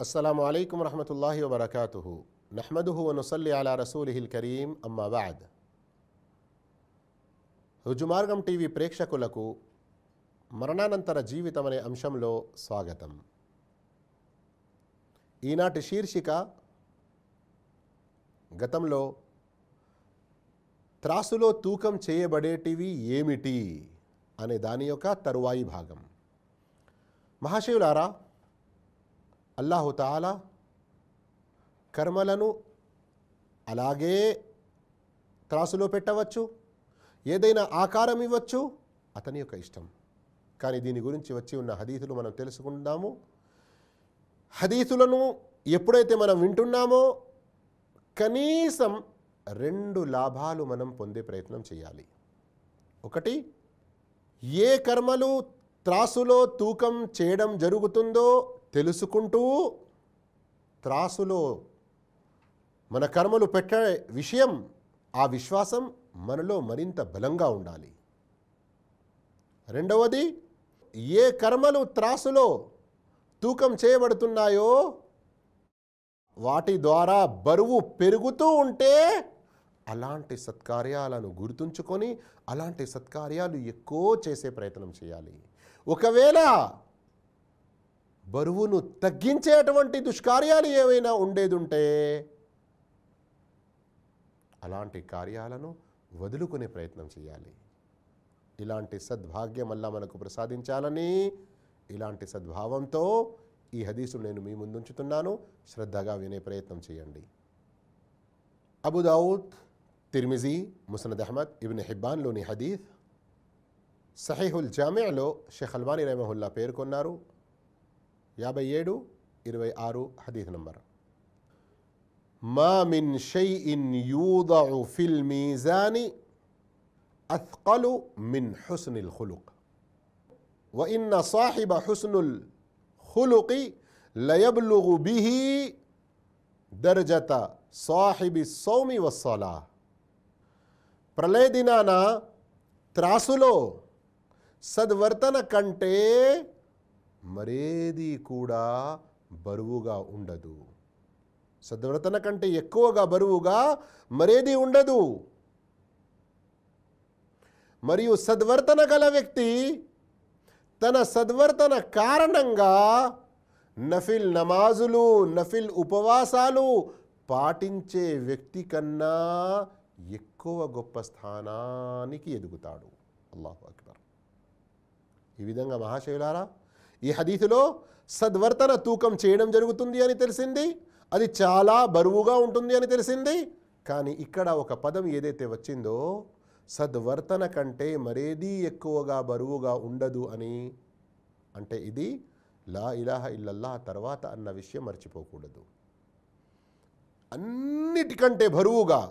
అస్సలం అయికు వరహమతుల్లాహి వరకాతు నహ్మదుహు వనుసల్లి అలా రసూలిహిల్ కరీం అమ్మాబాద్ రుజుమార్గం టీవీ ప్రేక్షకులకు మరణానంతర జీవితం అనే అంశంలో స్వాగతం. ఈనాటి శీర్షిక గతంలో త్రాసులో తూకం చేయబడేటివి ఏమిటి? అనే దాని యొక్క తరువాయి భాగం. మహాశివులారా అల్లాహుతాలా కర్మలను అలాగే త్రాసులో పెట్టవచ్చు ఏదైనా ఆకారం ఇవ్వచ్చు అతని యొక్క ఇష్టం. కానీ దీని గురించి వచ్చి ఉన్న హదీతులు మనం తెలుసుకుందాము. హదీతులను ఎప్పుడైతే మనం వింటున్నామో కనీసం రెండు లాభాలు మనం పొందే ప్రయత్నం చేయాలి. ఒకటి ఏ కర్మలు త్రాసులో తూకం చేయడం జరుగుతుందో తెలుసుకుంటూ త్రాసులో మన కర్మలు పెట్టే విషయం ఆ విశ్వాసం మనలో మరింత బలంగా ఉండాలి. రెండవది ఏ కర్మలు త్రాసులో తూకం చేయబడుతున్నాయో వాటి ద్వారా బరువు పెరుగుతూ ఉంటే అలాంటి సత్కార్యాలను గుర్తుంచుకొని అలాంటి సత్కార్యాలు ఎక్కువ చేసే ప్రయత్నం చేయాలి. ఒకవేళ బరువును తగ్గించేటువంటి దుష్కార్యాలు ఏవైనా ఉండేదుంటే అలాంటి కార్యాలను వదులుకునే ప్రయత్నం చేయాలి. ఇలాంటి సద్భాగ్యం అల్లా మనకు ప్రసాదించాలని ఇలాంటి సద్భావంతో ఈ హదీసు నేను మీ ముందుంచుతున్నాను. శ్రద్ధగా వినే ప్రయత్నం చేయండి. అబుదావుద్ తిర్మిజీ ముసనద్ అహ్మద్ ఇబిన్ హిబ్బాన్లోని హదీఫ్ సహీహుల్ జామియాలో షేఖ్ అల్వానీ రెహమహుల్లా పేర్కొన్నారు. యాభై ఏడు ఇరవై ఆరు హదీఫ్ నంబర్ మా మిన్ షైఇన్ యూదఉ ఫిల్ మీజాని అథ్కలు మిన్ హుస్నిల్ ఖులుక్ وإن صاحب حسن الخلق ليبلغ به درجة صاحب الصوم والصلاة ప్రళయ దినాన త్రాసులో సద్వర్తన కంటే మరేది కూడా బరువుగా ఉండదు. సద్వ్రతన కంటే ఎక్కువగా బరువుగా మరేది ఉండదు. మరియు సద్వర్తన గల వ్యక్తి తన సద్వర్తన కారణంగా నఫిల్ నమాజులు నఫిల్ ఉపవాసాలు పాటించే వ్యక్తి కన్నా ఎక్కువ గొప్ప స్థానానికి ఎదుగుతాడు. అల్లాహు అక్బర్. ఈ విధంగా మహాశివులారా ఈ హదీతులో సద్వర్తన తూకం చేయడం జరుగుతుంది అని తెలిసింది అది చాలా బరువుగా ఉంటుంది అని తెలిసింది. కానీ ఇక్కడ ఒక పదం ఏదైతే వచ్చిందో సద్వర్తన కంటే మరేదీ ఎక్కువగా బరువుగా ఉండదు అని. అంటే ఇది లా ఇలాహ ఇల్లల్లా తర్వాత అన్న విషయం మర్చిపోకూడదు. అన్నిటికంటే బరువుగా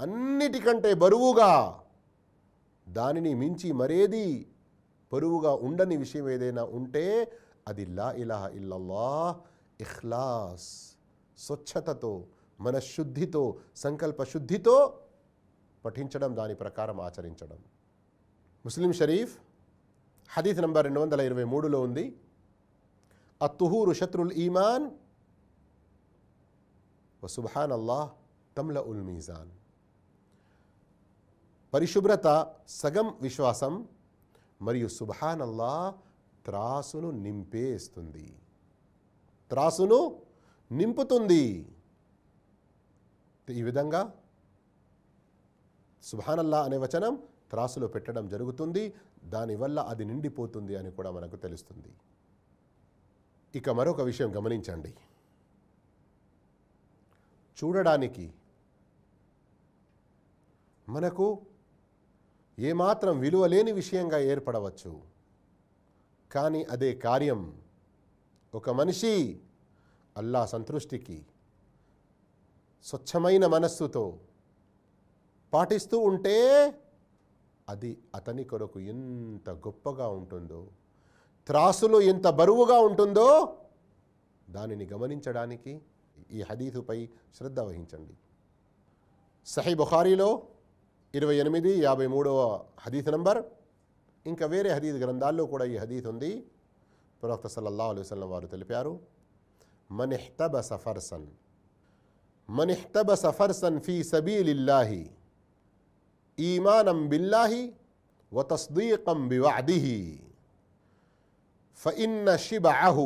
అన్నిటికంటే బరువుగా దానిని మించి మరేది పరువుగా ఉండని విషయం ఏదైనా ఉంటే అది లా ఇలాహ ఇల్లల్లా ఇఖ్లాస్ స్వచ్ఛతతో మనశుద్ధితో సంకల్ప శుద్ధితో పఠించడం దాని ప్రకారం ఆచరించడం. ముస్లిం షరీఫ్ హదీత్ నంబర్ రెండు వందల ఇరవై మూడులో ఉంది అత్తుహూరు శత్రుల్ ఈమాన్ వ అల్లాహ్ తమ్ల ఉల్ మీజాన్. పరిశుభ్రత సగం విశ్వాసం మరియు సుబహానల్లా అల్లా త్రాసును నింపేస్తుంది. త్రాసును నింపుతుంది. ఈ విధంగా సుభానల్లా అనే వచనం త్రాసులో పెట్టడం జరుగుతుంది. దానివల్ల అది నిండిపోతుంది అని కూడా మనకు తెలుస్తుంది. ఇక మరొక విషయం గమనించండి. చూడడానికి మనకు ఏమాత్రం విలువలేని విషయంగా ఏర్పడవచ్చు. కానీ అదే కార్యం ఒక మనిషి అల్లా సంతృష్టికి స్వచ్ఛమైన మనస్సుతో పాటిస్తూ ఉంటే అది అతని కొరకు ఎంత గొప్పగా ఉంటుందో త్రాసులు ఎంత బరువుగా ఉంటుందో దానిని గమనించడానికి ఈ హదీతుపై శ్రద్ధ వహించండి. సహీ బుఖారీలో ఇరవై ఎనిమిది యాభై మూడవ హదీత్ నంబర్ ఇంకా వేరే హదీత్ గ్రంథాల్లో కూడా ఈ హదీత్ ఉంది ప్రవక్త సల్లల్లాహు అలైహి వసల్లం వారు తెలిపారు من احتبس فرسا من احتبس فرسا في سبيل الله ايمانا بالله وتصديقا بوعده فان شبعه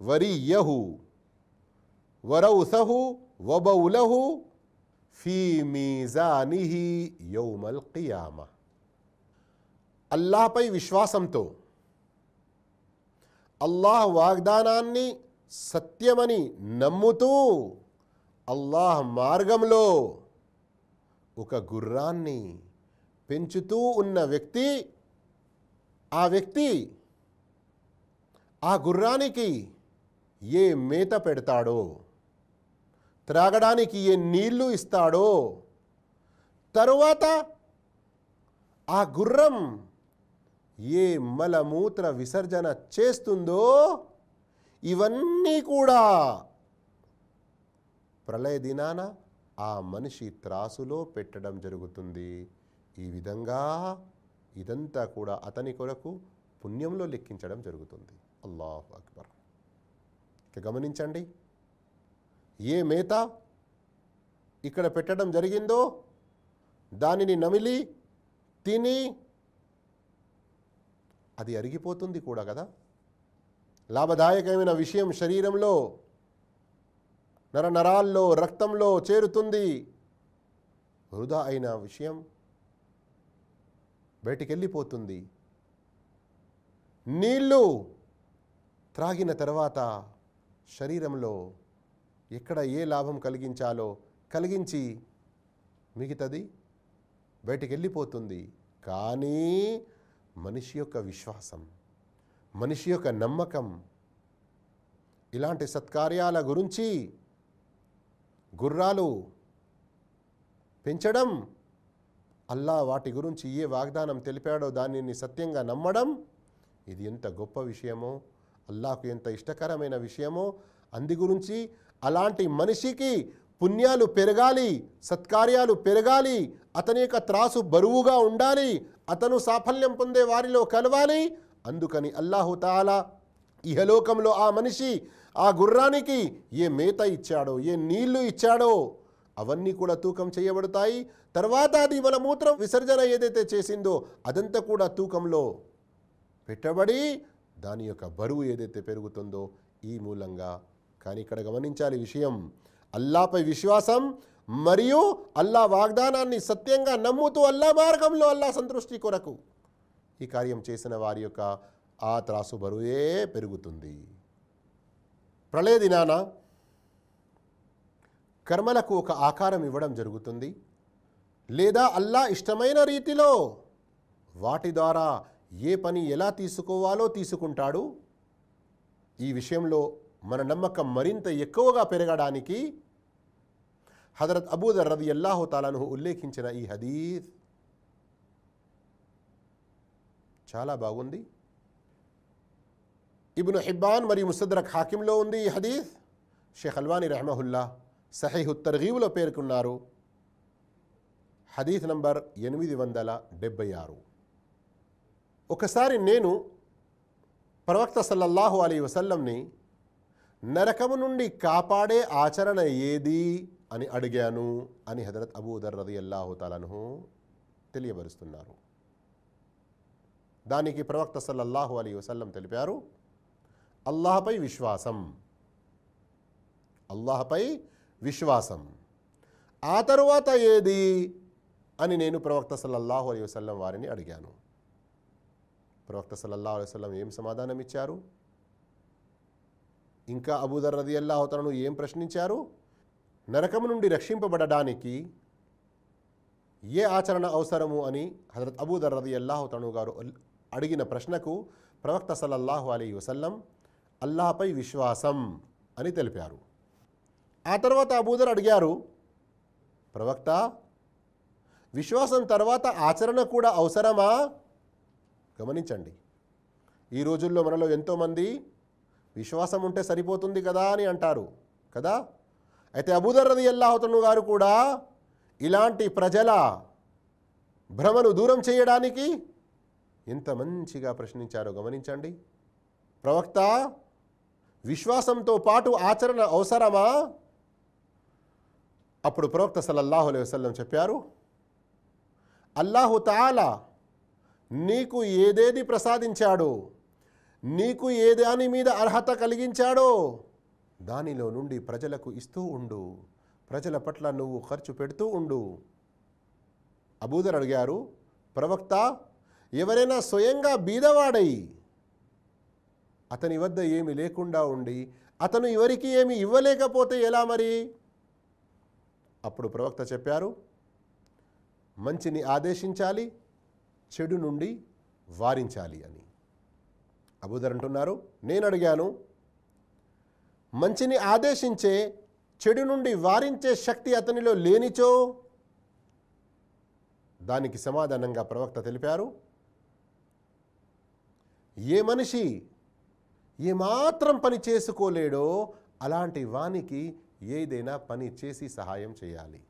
وريه وروثه وبوله ఫీమీజానిహి మీజానిహి యౌమల్ కియామ. అల్లాహపై విశ్వాసంతో అల్లాహ్ వాగ్దానాన్ని సత్యమని నమ్ముతూ అల్లాహ్ మార్గంలో ఒక గుర్రాన్ని పెంచుతూ ఉన్న వ్యక్తి ఆ వ్యక్తి ఆ గుర్రానికి ఏ మేత పెడతాడో త్రాగడానికి ఏ నీళ్ళు ఇస్తాడో. తరువాత ఆ గుర్రం ఏ మలమూత్ర విసర్జన చేస్తుందో ఇవన్నీ కూడా ప్రళయ దినాన ఆ మనిషి త్రాసులో పెట్టడం జరుగుతుంది. ఈ విధంగా ఇదంతా కూడా అతని కొరకు పుణ్యంలో లెక్కించడం జరుగుతుంది. అల్లాహు అక్బర్. ఇక గమనించండి. ఏ మేత ఇక్కడ పెట్టడం జరిగిందో దానిని నమిలి తిని అది అరిగిపోతుంది కూడా కదా. లాభదాయకమైన విషయం శరీరంలో నరనరాల్లో రక్తంలో చేరుతుంది. వృధా అయిన విషయం బయటికెళ్ళిపోతుంది. నీళ్ళు త్రాగిన తర్వాత శరీరంలో ఎక్కడ ఏ లాభం కలిగించాలో కలిగించి మిగతాది బయటికి వెళ్ళిపోతుంది కానీ మనిషి యొక్క విశ్వాసం మనిషి యొక్క నమ్మకం ఇలాంటి సత్కార్యాల గురించి గుర్రాలు పెంచడం అల్లా వాటి గురించి ఏ వాగ్దానం తెలిపాడో దానిని సత్యంగా నమ్మడం ఇది ఎంత గొప్ప విషయమో అల్లాకు ఎంత ఇష్టకరమైన విషయమో అంది గురించి అలాంటి మనిషికి పుణ్యాలు పెరగాలి సత్కార్యాలు పెరగాలి అతని యొక్క త్రాసు బరువుగా ఉండాలి అతను సాఫల్యం పొందే వారిలో కలవాలి. అందుకని అల్లాహుతాలా ఇహలోకంలో ఆ మనిషి ఆ గుర్రానికి ఏ మేత ఇచ్చాడో ఏ నీళ్ళు ఇచ్చాడో అవన్నీ కూడా తూకం చేయబడతాయి. తర్వాత అది మన మూత్రం విసర్జన ఏదైతే చేసిందో అదంతా కూడా తూకంలో పెట్టబడి దాని యొక్క బరువు ఏదైతే పెరుగుతుందో ఈ మూలంగా కానీ ఇక్కడ గమనించాలి విషయం. అల్లాపై విశ్వాసం మరియు అల్లా వాగ్దానాన్ని సత్యంగా నమ్ముతూ అల్లా మార్గంలో అల్లా సంతృష్టి కొరకు ఈ కార్యం చేసిన వారి యొక్క ఆ త్రాసు బరువే పెరుగుతుంది. ప్రళయ దినాన కర్మలకు ఒక ఆకారం ఇవ్వడం జరుగుతుంది. లేదా అల్లా ఇష్టమైన రీతిలో వాటి ద్వారా ఏ పని ఎలా తీసుకోవాలో తీసుకుంటాడు. ఈ విషయంలో మన నమ్మకం మరింత ఎక్కువగా పెరగడానికి హజరత్ అబూదర్ రది అల్లాహు తాలాను ఉల్లేఖించిన ఈ హదీత్ చాలా బాగుంది. ఇబ్ను హిబ్బాన్ మరియు ముసద్రక్ హాకింలో ఉంది ఈ హదీత్ షేఖ్ అల్వాని రెహమహుల్లా సహీహు తర్గీబులో పేర్కొన్నారు. హదీత్ నంబర్ ఎనిమిది వందల డెబ్బై ఆరు. ఒకసారి నేను ప్రవక్త సల్లల్లాహు అలీ వసల్లంని నరకము నుండి కాపాడే ఆచరణ ఏది? అని అడిగాను అని హజరత్ అబూదర్ రది అల్లాహుతాలను తెలియబరుస్తున్నారు. దానికి ప్రవక్త సల్లల్లాహు అలీ వసల్లం తెలిపారు అల్లాహపై విశ్వాసం. అల్లాహపై విశ్వాసం. ఆ తరువాత ఏది? అని నేను ప్రవక్త సల్లల్లాహు అలీ వసల్లం వారిని అడిగాను. ప్రవక్త సల్లల్లాహు అలైవల్లం ఏం సమాధానం ఇచ్చారు ఇంకా అబూదర్ రది అల్లాహోతలను ఏం ప్రశ్నించారు? నరకము నుండి రక్షింపబడడానికి ఏ ఆచరణ అవసరము అని హజరత్ అబూదర్ రది అల్లాహోతను గారు అడిగిన ప్రశ్నకు ప్రవక్త సల్లల్లాహు అలీ వసల్లం అల్లాహపై విశ్వాసం అని తెలిపారు. ఆ తర్వాత అబూదర్ అడిగారు ప్రవక్త విశ్వాసం తర్వాత ఆచరణ కూడా అవసరమా? గమనించండి. ఈ రోజుల్లో మనలో ఎంతోమంది విశ్వాసం ఉంటే సరిపోతుంది కదా అని అంటారు కదా? అయితే అబూదర్ ఎల్లాహతను గారు కూడా ఇలాంటి ప్రజల భ్రమను దూరం చేయడానికి ఎంత మంచిగా ప్రశ్నించారో గమనించండి. ప్రవక్త విశ్వాసంతో పాటు ఆచరణ అవసరమా? అప్పుడు ప్రవక్త సల్లల్లాహు అలైహి వసల్లం చెప్పారు అల్లాహు తాలా నీకు ఏదేది ప్రసాదించాడో? నీకు ఏ దాని మీద అర్హత కలిగించాడో? దానిలో నుండి ప్రజలకు ఇస్తూ ఉండు. ప్రజల పట్ల నువ్వు ఖర్చు పెడుతూ ఉండు. అబూదర్ అడిగారు ప్రవక్త ఎవరైనా స్వయంగా బీదవాడై అతని వద్ద ఏమి లేకుండా ఉండి అతను ఎవరికి ఏమి ఇవ్వలేకపోతే ఎలా మరి? అప్పుడు ప్రవక్త చెప్పారు మంచిని ఆదేశించాలి చెడు నుండి వారించాలి అని. అబూదర్ అంటున్నారు. నేను అడిగాను మంచిని ఆదేశించే చెడు నుండి వారించే శక్తి అతనిలో లేనిచో? దానికి సమాధానంగా ప్రవక్త తెలిపారు ఏ మనిషి ఏమాత్రం పని చేసుకోలేడో అలాంటి వానికి ఏదైనా పని చేసి సహాయం చేయాలి.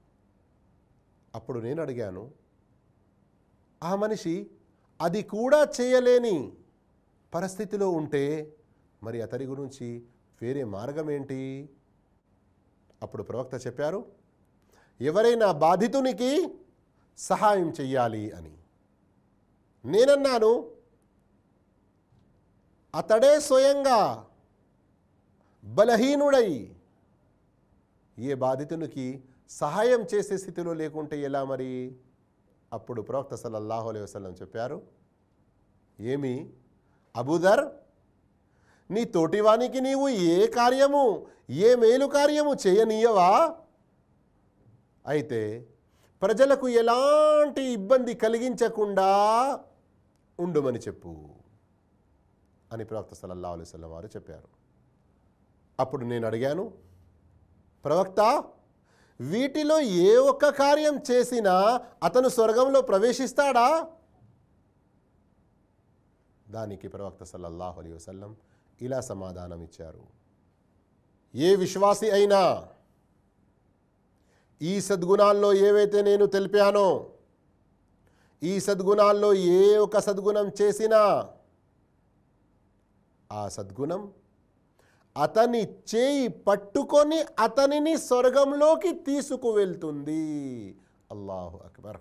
అప్పుడు నేను అడిగాను ఆ మనిషి అది కూడా చేయలేని పరిస్థితిలో ఉంటే మరి అతని గురించి వేరే మార్గం ఏంటి? అప్పుడు ప్రవక్త చెప్పారు ఎవరైనా బాధితునికి సహాయం చెయ్యాలి అని. నేనన్నాను అతడే స్వయంగా బలహీనుడై ఏ బాధితునికి సహాయం చేసే స్థితిలో లేకుంటే ఎలా మరి? అప్పుడు ప్రవక్త సల్లల్లాహు అలైహి చెప్పారు ఏమి? అబుదర్ నీ తోటివానికి నీవు ఏ కార్యము ఏ మేలు కార్యము చేయనీయవా? అయితే ప్రజలకు ఎలాంటి ఇబ్బంది కలిగించకుండా ఉండుమని చెప్పు అని ప్రవక్త సలల్లా అలైవల్లం వారు చెప్పారు. అప్పుడు నేను అడిగాను ప్రవక్త వీటిలో ఏ ఒక్క కార్యం చేసినా అతను స్వర్గంలో ప్రవేశిస్తాడా? దానికి ప్రవక్త సల్లల్లాహు అలీ వసల్లం ఇలా సమాధానం ఇచ్చారు. ఏ విశ్వాసి అయినా ఈ సద్గుణాల్లో ఏవైతే నేను తెలిపానో ఈ సద్గుణాల్లో ఏ ఒక సద్గుణం చేసినా ఆ సద్గుణం అతని చేయి పట్టుకొని అతనిని స్వర్గంలోకి తీసుకువెళ్తుంది. అల్లాహు అక్బర్.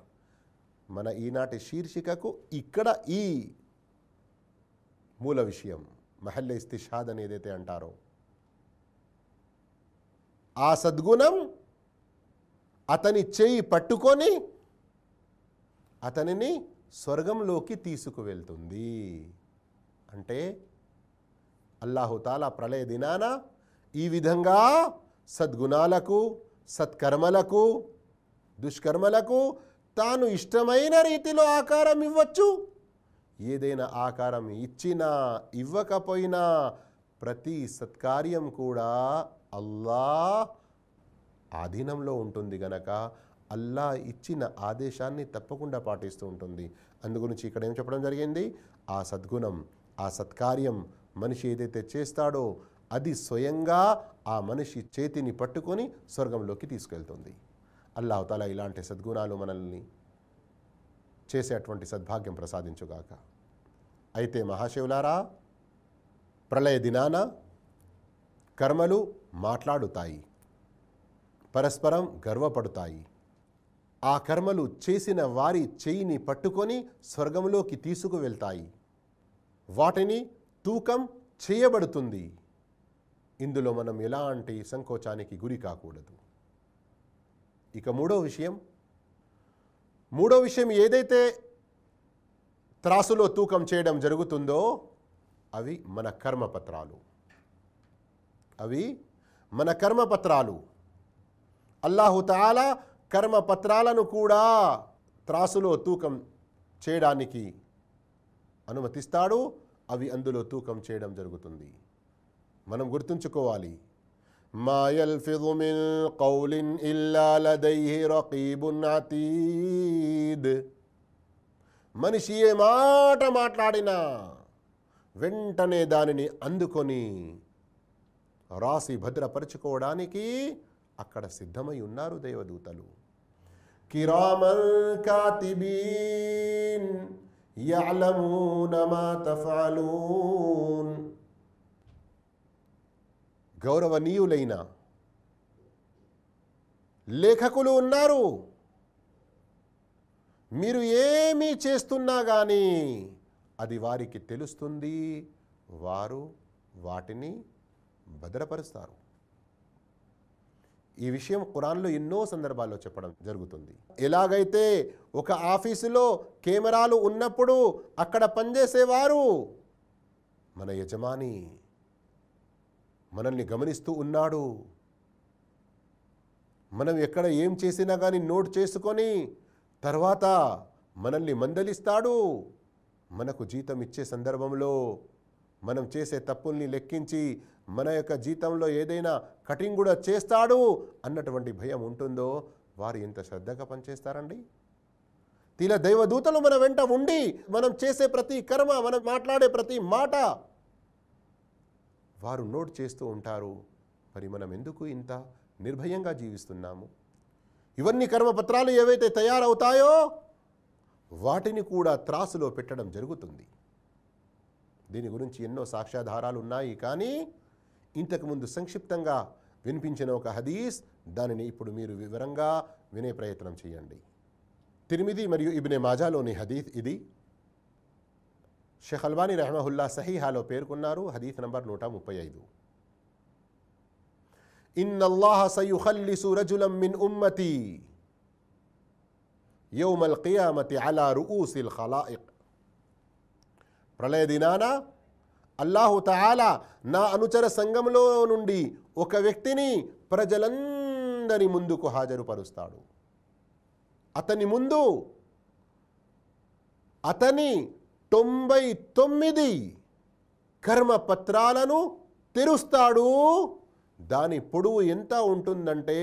మన ఈనాటి శీర్షికకు ఇక్కడ ఈ మూల విషయం. మహల్ ఇస్తిషాద్ అని ఏదైతే అంటారో. ఆ సద్గుణం అతని చేయి పట్టుకొని అతనిని స్వర్గంలోకి తీసుకువెళ్తుంది. అంటే అల్లాహుతాలా ప్రళయ దినాన ఈ విధంగా సద్గుణాలకు సత్కర్మలకు దుష్కర్మలకు తాను ఇష్టమైన రీతిలో ఆకారం ఇవ్వచ్చు. ఏదైనా ఆకారం ఇచ్చినా ఇవ్వకపోయినా ప్రతి సత్కార్యం కూడా అల్లా ఆధీనంలో ఉంటుంది గనక. అల్లా ఇచ్చిన ఆదేశాన్ని తప్పకుండా పాటిస్తూ ఉంటుంది. అందుగురించి ఇక్కడ ఏం చెప్పడం జరిగింది? ఆ సద్గుణం ఆ సత్కార్యం మనిషి ఏదైతే చేస్తాడో అది స్వయంగా ఆ మనిషి చేతిని పట్టుకొని స్వర్గంలోకి తీసుకెళ్తుంది. అల్లాహతాలా ఇలాంటి సద్గుణాలు మనల్ని చేసేటువంటి సద్భాగ్యం ప్రసాదించుగాక. అయితే మహాశివులారా ప్రళయ దినాన కర్మలు మాట్లాడుతాయి పరస్పరం గర్వపడుతాయి. ఆ కర్మలు చేసిన వారి చేయిని పట్టుకొని స్వర్గంలోకి తీసుకువెళ్తాయి. వాటిని తూకం చేయబడుతుంది. ఇందులో మనం ఎలాంటి సంకోచానికి గురి కాకూడదు. ఇక మూడో విషయం మూడో విషయం ఏదైతే త్రాసులో తూకం చేయడం జరుగుతుందో అవి మన కర్మపత్రాలు. అవి మన కర్మపత్రాలు. అల్లాహుతాల కర్మపత్రాలను కూడా త్రాసులో తూకం చేయడానికి అనుమతిస్తాడు. అవి అందులో తూకం చేయడం జరుగుతుంది. మనం గుర్తుంచుకోవాలి ما يلفظ من కౌలిన్ ఇల్లా لديه رقيب عتيد. మనిషి ఏ మాట మాట్లాడినా వెంటనే దానిని అందుకొని రాసి భద్రపరుచుకోవడానికి అక్కడ సిద్ధమై ఉన్నారు దేవదూతలు. కిరామల్ కాతిబీన్ యఅలమూన మా తఫాలూన్. గౌరవనీయులైన లేఖకులు ఉన్నారు. మీరు ఏమీ చేస్తున్నా కానీ అది వారికి తెలుస్తుంది. వారు వాటిని భద్రపరుస్తారు. ఈ విషయం కురాన్లో ఎన్నో సందర్భాల్లో చెప్పడం జరుగుతుంది. ఎలాగైతే ఒక ఆఫీసులో కెమెరాలు ఉన్నప్పుడు అక్కడ పనిచేసేవారు మన యజమాని మనల్ని గమనిస్తూ ఉన్నాడు. మనం ఎక్కడ ఏం చేసినా కానీ నోట్ చేసుకొని తర్వాత మనల్ని మందలిస్తాడు. మనకు జీతం ఇచ్చే సందర్భంలో మనం చేసే తప్పుల్ని లెక్కించి మన యొక్క జీతంలో ఏదైనా కటింగ్ కూడా చేస్తాడు అన్నటువంటి భయం ఉంటుందో వారు ఎంత శ్రద్ధగా పనిచేస్తారండి? తీల దైవదూతలు మన వెంట ఉండి మనం చేసే ప్రతి కర్మ మనం మాట్లాడే ప్రతి మాట వారు నోట్ చేస్తూ ఉంటారు. మరి మనం ఎందుకు ఇంత నిర్భయంగా జీవిస్తున్నాము? ఇవన్నీ కర్మపత్రాలు ఏవైతే తయారవుతాయో వాటిని కూడా త్రాసులో పెట్టడం జరుగుతుంది. దీని గురించి ఎన్నో సాక్ష్యాధారాలు ఉన్నాయి. కానీ ఇంతకుముందు సంక్షిప్తంగా వినిపించిన ఒక హదీస్ దానిని ఇప్పుడు మీరు వివరంగా వినే ప్రయత్నం చేయండి. తిరిమిది మరియు ఇబినే మాజాలోని హదీస్ ఇది. షేఖ్ అల్బానీ రెహమహుల్లా సహీహాలో పేర్కొన్నారు. హదీఫ్ నంబర్ నూట ముప్పై ఐదు. ఇన్ అల్లాహ రజులం మిన్ ఉమ్మతి యౌమల్ కియామతి అలా రుఊసిల్ ఖలాయిక్ ప్రళయ దినాన అల్లాహు తాలా నా అనుచర సంఘంలో నుండి ఒక వ్యక్తిని ప్రజలందరి ముందుకు హాజరుపరుస్తాడు. అతని ముందు అతని తొంభై తొమ్మిది కర్మపత్రాలను తెరుస్తాడు. దాని పొడవు ఎంత ఉంటుందంటే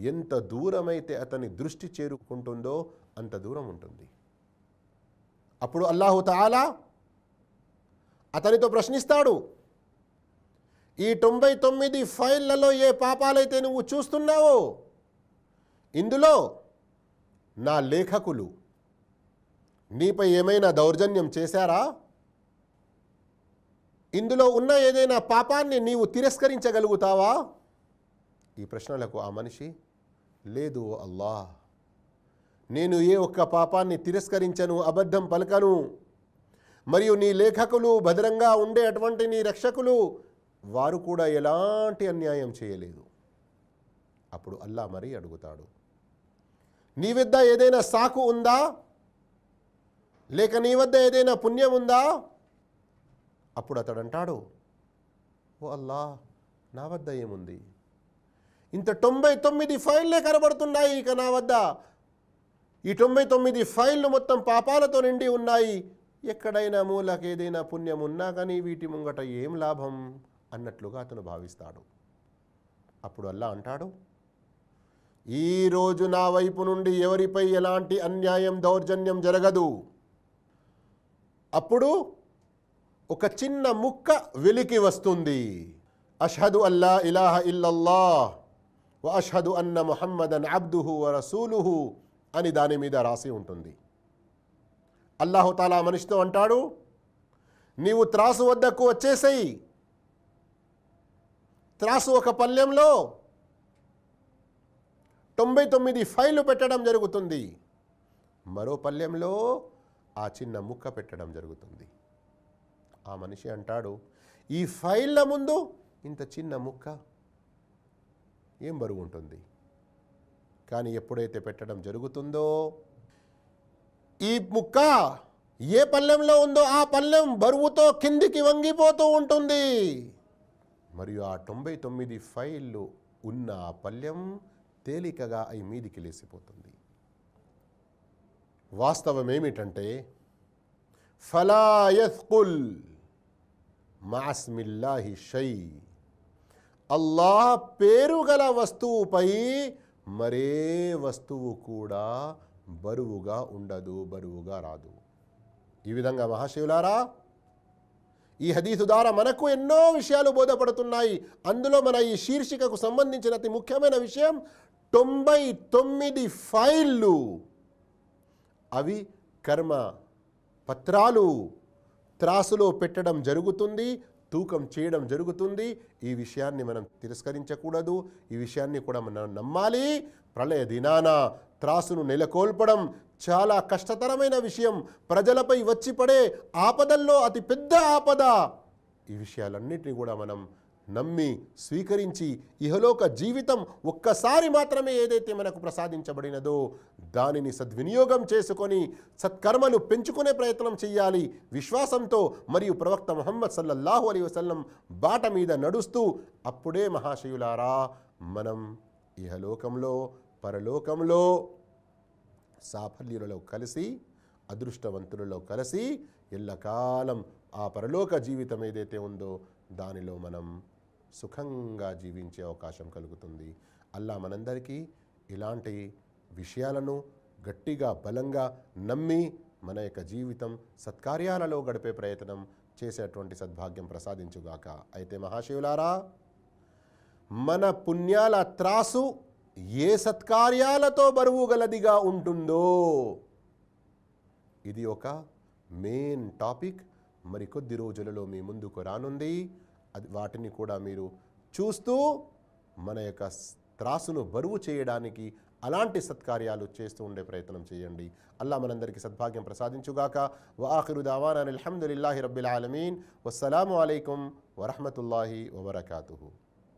ఎంత దూరమైతే అతని దృష్టి చేరుకుంటుందో అంత దూరం ఉంటుంది. అప్పుడు అల్లాహు తాలా అతనితో ప్రశ్నిస్తాడు ఈ తొంభై తొమ్మిది ఫైళ్ళలో ఏ పాపాలైతే నువ్వు చూస్తున్నావో ఇందులో నా లేఖకులు నీపై ఏమైనా దౌర్జన్యం చేశారా? ఇందులో ఉన్న ఏదైనా పాపాన్ని నీవు తిరస్కరించగలుగుతావా? ఈ ప్రశ్నలకు ఆ మనిషి లేదు అల్లా నేను ఏ ఒక్క పాపాన్ని తిరస్కరించను అబద్ధం పలకను మరియు నీ లేఖకులు భద్రంగా ఉండే అటువంటి నీ రక్షకులు వారు కూడా ఎలాంటి అన్యాయం చేయలేదు. అప్పుడు అల్లా మరీ అడుగుతాడు నీ వద్ద ఏదైనా సాకు ఉందా? లేక నీ వద్ద ఏదైనా పుణ్యం ఉందా? అప్పుడు అతడు అంటాడు ఓ అల్లా నా వద్ద ఏముంది? ఇంత తొంభై తొమ్మిది ఫైళ్ళే కనబడుతున్నాయి ఇక నా వద్ద. ఈ తొంభై తొమ్మిది ఫైళ్ళు మొత్తం పాపాలతో నిండి ఉన్నాయి. ఎక్కడైనా మూలకి ఏదైనా పుణ్యం ఉన్నా కానీ వీటి ముంగట ఏం లాభం? అన్నట్లుగా అతను భావిస్తాడు. అప్పుడు అల్లా అంటాడు ఈరోజు నా వైపు నుండి ఎవరిపై ఎలాంటి అన్యాయం దౌర్జన్యం జరగదు. అప్పుడు ఒక చిన్న ముక్క వెలికి వస్తుంది. అషహదు అల్లా ఇలాహ ఇల్లల్లా వ అష్హదు అన్న ముహమ్మదన్ అబ్దుహు వరసూలుహు రసూలుహు అని దాని మీద రాసి ఉంటుంది. అల్లాహుతాలా మనిషితో అంటాడు నీవు త్రాసు వద్దకు వచ్చేసేయి. త్రాసు ఒక పల్లెంలో తొంభై తొమ్మిది ఫైళ్ళు పెట్టడం జరుగుతుంది. మరో పల్లెంలో ఆ చిన్న ముక్క పెట్టడం జరుగుతుంది. ఆ మనిషి అంటాడు ఈ ఫైళ్ళ ముందు ఇంత చిన్న ముక్క ఏం బరువు ఉంటుంది? కానీ ఎప్పుడైతే పెట్టడం జరుగుతుందో ఈ ముక్క ఏ పల్లెంలో ఉందో ఆ పల్లెం బరువుతో కిందికి వంగిపోతూ ఉంటుంది. మరియు ఆ తొంభై తొమ్మిది ఫైళ్ళు ఉన్న ఆ పల్లెం తేలికగా అయి మీదికి లేసిపోతుంది. వాస్తవం ఏమిటంటే ఫలాయత్కుల్ మాస్మిల్లాహి షై అల్లాహ్ పేరు గల వస్తువుపై మరే వస్తువు కూడా బరువుగా ఉండదు బరువుగా రాదు. ఈ విధంగా మహాశివులారా ఈ హదీసు ద్వారా మనకు ఎన్నో విషయాలు బోధపడుతున్నాయి. అందులో మన ఈ శీర్షికకు సంబంధించిన అతి ముఖ్యమైన విషయం తొంభై తొమ్మిది ఫైళ్ళు. అవి కర్మ. పత్రాలు త్రాసులో పెట్టడం జరుగుతుంది తూకం చేయడం జరుగుతుంది. ఈ విషయాన్ని మనం తిరస్కరించకూడదు. ఈ విషయాన్ని కూడా మనం నమ్మాలి. ప్రళయ దినాన త్రాసును నెలకొల్పడం చాలా కష్టతరమైన విషయం. ప్రజలపై వచ్చి పడే ఆపదల్లో అతి పెద్ద ఆపద. ఈ విషయాలన్నింటినీ కూడా మనం నమ్మి స్వీకరించి ఇహలోక జీవితం ఒక్కసారి మాత్రమే ఏదైతే మనకు ప్రసాదించబడినదో దానిని సద్వినియోగం చేసుకొని సత్కర్మలు పెంచుకునే ప్రయత్నం చేయాలి విశ్వాసంతో మరియు ప్రవక్త మొహమ్మద్ సల్లల్లాహు అలీ వసల్లం బాట మీద నడుస్తూ అప్పుడే మహాశయులారా మనం ఇహలోకంలో పరలోకంలో సాఫల్యులలో కలిసి అదృష్టవంతులలో కలిసి ఎల్లకాలం ఆ పరలోక జీవితం ఏదైతే ఉందో దానిలో మనం సుఖంగా జీవించే అవకాశం కలుగుతుంది. అల్లా మనందరికీ ఇలాంటి విషయాలను గట్టిగా బలంగా నమ్మి మన యొక్క జీవితం సత్కార్యాలలో గడిపే ప్రయత్నం చేసేటువంటి సద్భాగ్యం ప్రసాదించుగాక. అయితే మహాశివులారా మన పుణ్యాల త్రాసు ఏ సత్కార్యాలతో బరువు గలదిగా ఉంటుందో ఇది ఒక మెయిన్ టాపిక్. మరికొద్ది రోజులలో మీ ముందుకు రానుంది. అది వాటిని కూడా మీరు చూస్తూ మన యొక్క త్రాసును బరువు చేయడానికి అలాంటి సత్కార్యాలు చేస్తూ ఉండే ప్రయత్నం చేయండి. అల్లా మనందరికీ సద్భాగ్యం ప్రసాదించుగాక. వాఖరు దావానా అల్హమ్దుల్లాహి రబ్బిల్ ఆలమీన్. వస్సలాము అలైకుం వరహమతుల్లాహి వబర్కాతు